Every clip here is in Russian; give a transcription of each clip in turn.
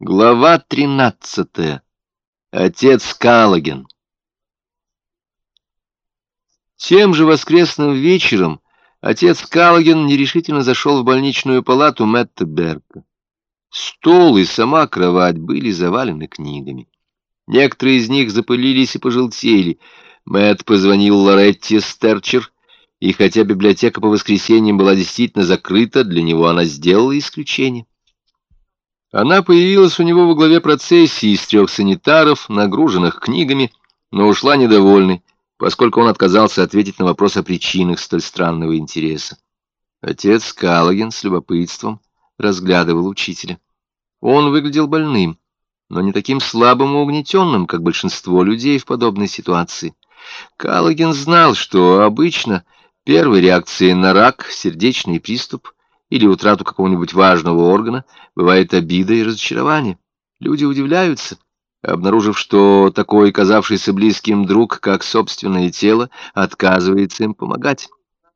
Глава тринадцатая. Отец Калаген. Тем же воскресным вечером отец Калаген нерешительно зашел в больничную палату Мэтта Берка. Стол и сама кровать были завалены книгами. Некоторые из них запылились и пожелтели. Мэтт позвонил Лоретте Стерчер, и хотя библиотека по воскресеньям была действительно закрыта, для него она сделала исключение. Она появилась у него во главе процессии из трех санитаров, нагруженных книгами, но ушла недовольной, поскольку он отказался ответить на вопрос о причинах столь странного интереса. Отец Каллоген с любопытством разглядывал учителя. Он выглядел больным, но не таким слабым и угнетенным, как большинство людей в подобной ситуации. Каллоген знал, что обычно первой реакцией на рак, сердечный приступ — или утрату какого-нибудь важного органа, бывает обида и разочарование. Люди удивляются, обнаружив, что такой казавшийся близким друг, как собственное тело, отказывается им помогать.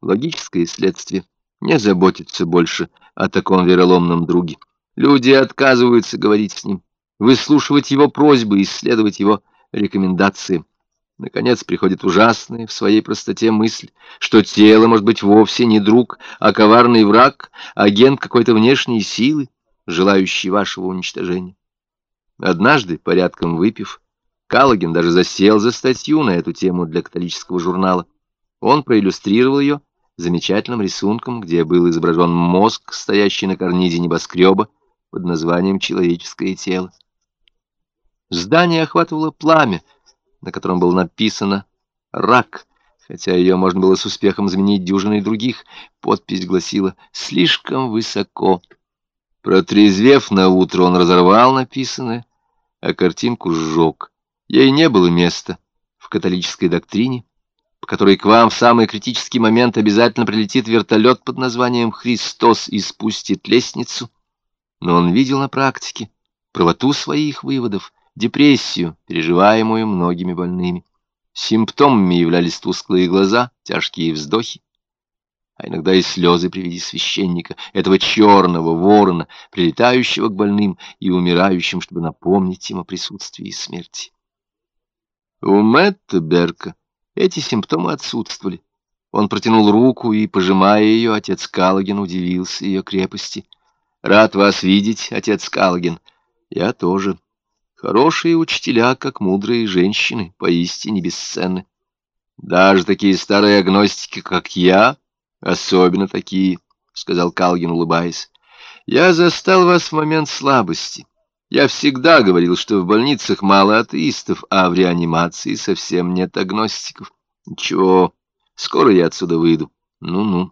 Логическое следствие. Не заботиться больше о таком вероломном друге. Люди отказываются говорить с ним, выслушивать его просьбы, исследовать его рекомендации. Наконец приходит ужасная в своей простоте мысль, что тело может быть вовсе не друг, а коварный враг, агент какой-то внешней силы, желающий вашего уничтожения. Однажды, порядком выпив, Калагин даже засел за статью на эту тему для католического журнала. Он проиллюстрировал ее замечательным рисунком, где был изображен мозг, стоящий на карнизе небоскреба под названием «Человеческое тело». Здание охватывало пламя, на котором было написано «Рак», хотя ее можно было с успехом заменить дюжиной других. Подпись гласила «Слишком высоко». Протрезвев на утро, он разорвал написанное, а картинку сжег. Ей не было места в католической доктрине, по которой к вам в самый критический момент обязательно прилетит вертолет под названием «Христос» и спустит лестницу. Но он видел на практике правоту своих выводов, депрессию, переживаемую многими больными. Симптомами являлись тусклые глаза, тяжкие вздохи, а иногда и слезы при виде священника, этого черного ворона, прилетающего к больным и умирающим, чтобы напомнить им о присутствии смерти. У Мэтта Берка эти симптомы отсутствовали. Он протянул руку, и, пожимая ее, отец Калагин удивился ее крепости. «Рад вас видеть, отец Калагин. Я тоже». Хорошие учителя, как мудрые женщины, поистине бесценны. Даже такие старые агностики, как я, особенно такие, — сказал Калгин, улыбаясь. Я застал вас в момент слабости. Я всегда говорил, что в больницах мало атеистов, а в реанимации совсем нет агностиков. Ничего, скоро я отсюда выйду. Ну-ну.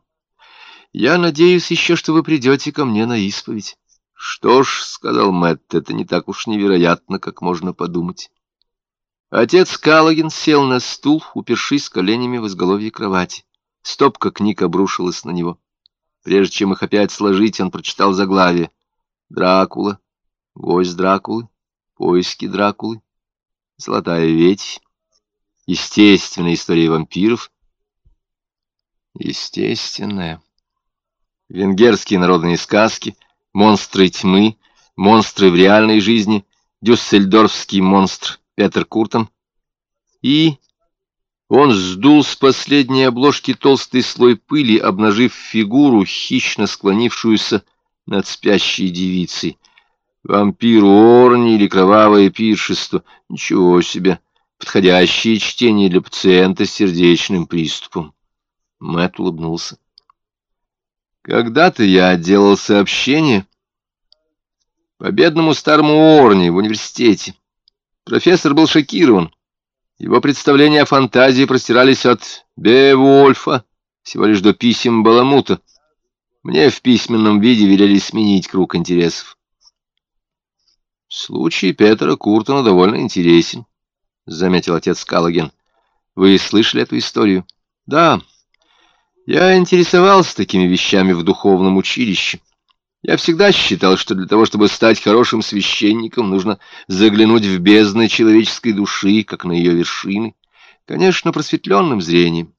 Я надеюсь еще, что вы придете ко мне на исповедь. «Что ж», — сказал Мэтт, — «это не так уж невероятно, как можно подумать». Отец Калагин сел на стул, упершись коленями в изголовье кровати. Стопка книг обрушилась на него. Прежде чем их опять сложить, он прочитал заглавие. «Дракула», «Гость Дракулы», «Поиски Дракулы», «Золотая ветвь», «Естественная история вампиров», «Естественная», «Венгерские народные сказки», монстры тьмы, монстры в реальной жизни, дюссельдорфский монстр Петер Куртон. И он сдул с последней обложки толстый слой пыли, обнажив фигуру, хищно склонившуюся над спящей девицей. Вампир Орни или кровавое пиршество. Ничего себе. Подходящее чтение для пациента с сердечным приступом. Мэтт улыбнулся. Когда-то я делал сообщение по бедному старому Орни в университете. Профессор был шокирован. Его представления о фантазии простирались от Беовульфа всего лишь до писем Баламута. Мне в письменном виде велели сменить круг интересов. Случай Петра Куртона довольно интересен, — заметил отец Каллоген. Вы слышали эту историю? Да. Я интересовался такими вещами в духовном училище. Я всегда считал, что для того, чтобы стать хорошим священником, нужно заглянуть в бездны человеческой души, как на ее вершины, конечно, просветленным зрением.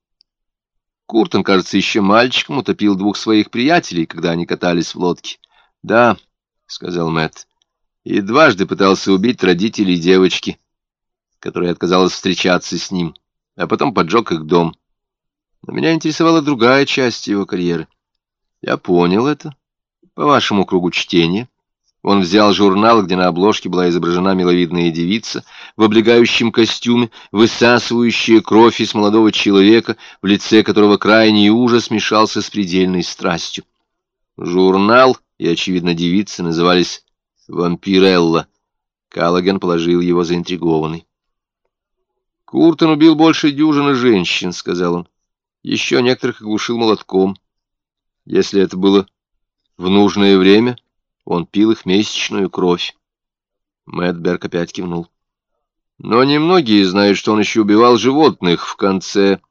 Куртон, кажется, еще мальчиком утопил двух своих приятелей, когда они катались в лодке. — Да, — сказал Мэтт, — и дважды пытался убить родителей девочки, которая отказалась встречаться с ним, а потом поджег их дом. Но меня интересовала другая часть его карьеры. Я понял это по вашему кругу чтения. Он взял журнал, где на обложке была изображена миловидная девица в облегающем костюме, высасывающая кровь из молодого человека, в лице которого крайний ужас мешался с предельной страстью. Журнал и, очевидно, девица назывались «Вампирелла». Каллоген положил его заинтригованный. «Куртон убил больше дюжины женщин», — сказал он. «Еще некоторых оглушил молотком. Если это было в нужное время...» Он пил их месячную кровь. Мэтт опять кивнул. Но немногие знают, что он еще убивал животных в конце.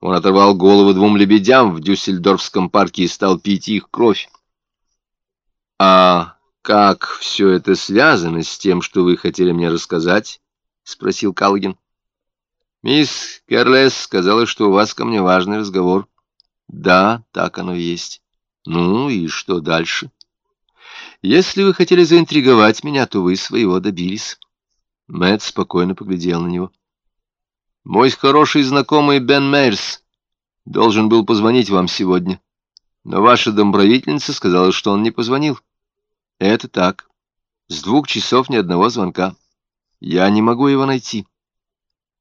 Он оторвал голову двум лебедям в Дюссельдорфском парке и стал пить их кровь. «А как все это связано с тем, что вы хотели мне рассказать?» — спросил Калгин. «Мисс Керлес сказала, что у вас ко мне важный разговор». «Да, так оно и есть». «Ну и что дальше?» Если вы хотели заинтриговать меня, то вы своего добились. Мэтт спокойно поглядел на него. Мой хороший знакомый Бен Мейерс должен был позвонить вам сегодня, но ваша домправительница сказала, что он не позвонил. Это так. С двух часов ни одного звонка. Я не могу его найти.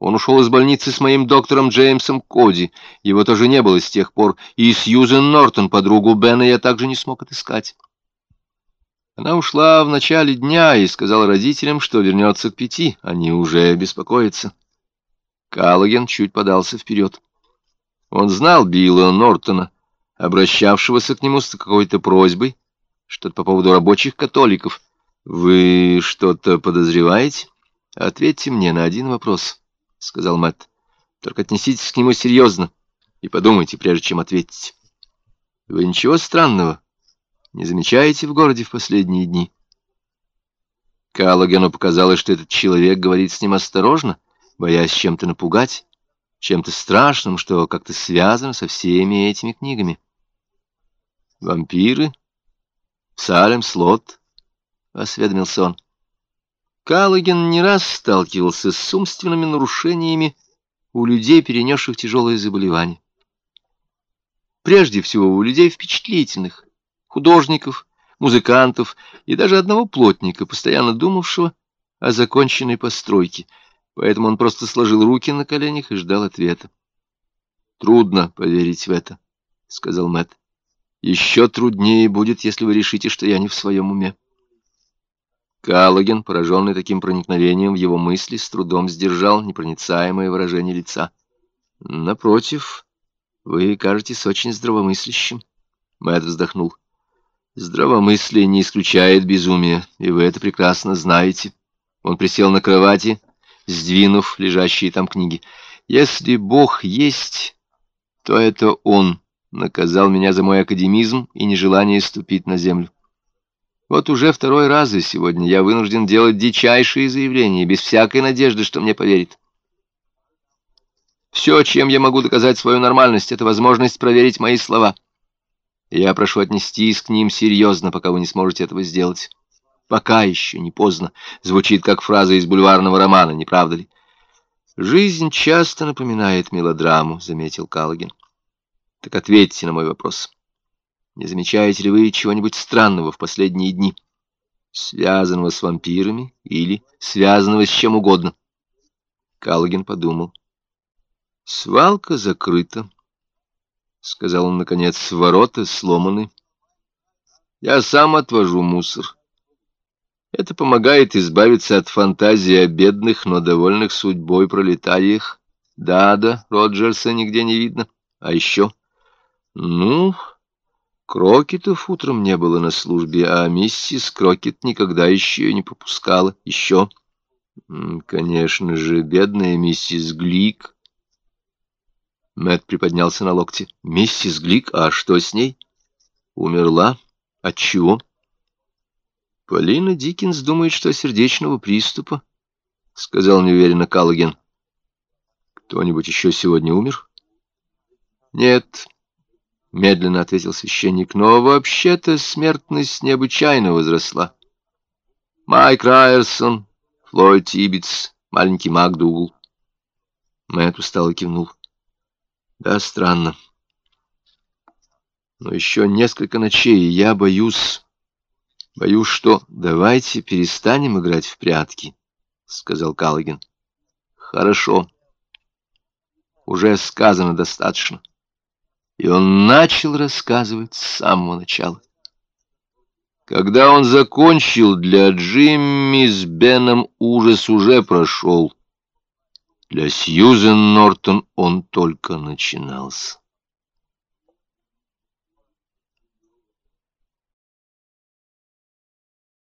Он ушел из больницы с моим доктором Джеймсом Коди. Его тоже не было с тех пор. И Сьюзен Нортон, подругу Бена, я также не смог отыскать. Она ушла в начале дня и сказала родителям, что вернется к пяти. Они уже беспокоятся. Каллоген чуть подался вперед. Он знал Билла Нортона, обращавшегося к нему с какой-то просьбой, что-то по поводу рабочих католиков. «Вы что-то подозреваете? Ответьте мне на один вопрос», — сказал Мэтт. «Только отнеситесь к нему серьезно и подумайте, прежде чем ответить. Вы ничего странного не замечаете в городе в последние дни?» Каллогену показалось, что этот человек говорит с ним осторожно, боясь чем-то напугать, чем-то страшным, что как-то связано со всеми этими книгами. «Вампиры? Салем, Слот?» — осведомился он. Каллоген не раз сталкивался с умственными нарушениями у людей, перенесших тяжелые заболевания. Прежде всего, у людей впечатлительных, художников, музыкантов и даже одного плотника, постоянно думавшего о законченной постройке. Поэтому он просто сложил руки на коленях и ждал ответа. «Трудно поверить в это», — сказал Мэтт. «Еще труднее будет, если вы решите, что я не в своем уме». Каллоген, пораженный таким проникновением в его мысли, с трудом сдержал непроницаемое выражение лица. «Напротив, вы кажетесь очень здравомыслящим», — Мэтт вздохнул. Здравомыслие не исключает безумия, и вы это прекрасно знаете. Он присел на кровати, сдвинув лежащие там книги. Если Бог есть, то это Он наказал меня за мой академизм и нежелание ступить на землю. Вот уже второй раз за сегодня я вынужден делать дичайшие заявления, без всякой надежды, что мне поверит. Все, чем я могу доказать свою нормальность, это возможность проверить мои слова. Я прошу отнестись к ним серьезно, пока вы не сможете этого сделать. Пока еще не поздно. Звучит как фраза из бульварного романа, не правда ли? Жизнь часто напоминает мелодраму, заметил Каллоген. Так ответьте на мой вопрос. Не замечаете ли вы чего-нибудь странного в последние дни? Связанного с вампирами или связанного с чем угодно? Каллоген подумал. Свалка закрыта. — сказал он, наконец, — ворота сломаны. Я сам отвожу мусор. Это помогает избавиться от фантазии о бедных, но довольных судьбой пролетариях. Да-да, Роджерса нигде не видно. А еще... Ну, Крокетов утром не было на службе, а миссис Крокет никогда еще ее не попускала. Еще... Конечно же, бедная миссис Глик Мэт приподнялся на локте. «Миссис Глик, а что с ней?» «Умерла? От чего?» «Полина Диккенс думает, что сердечного приступа», — сказал неуверенно Каллоген. «Кто-нибудь еще сегодня умер?» «Нет», — медленно ответил священник, — «но вообще-то смертность необычайно возросла. Майк Райерсон, Флойд Тибетс, маленький МакДугл. Мэтт устало кивнул. Да, странно. Но еще несколько ночей, я боюсь... Боюсь, что... Давайте перестанем играть в прятки, — сказал Каллоген. Хорошо. Уже сказано достаточно. И он начал рассказывать с самого начала. Когда он закончил, для Джимми с Беном ужас уже прошел. Для Сьюзен Нортон он только начинался.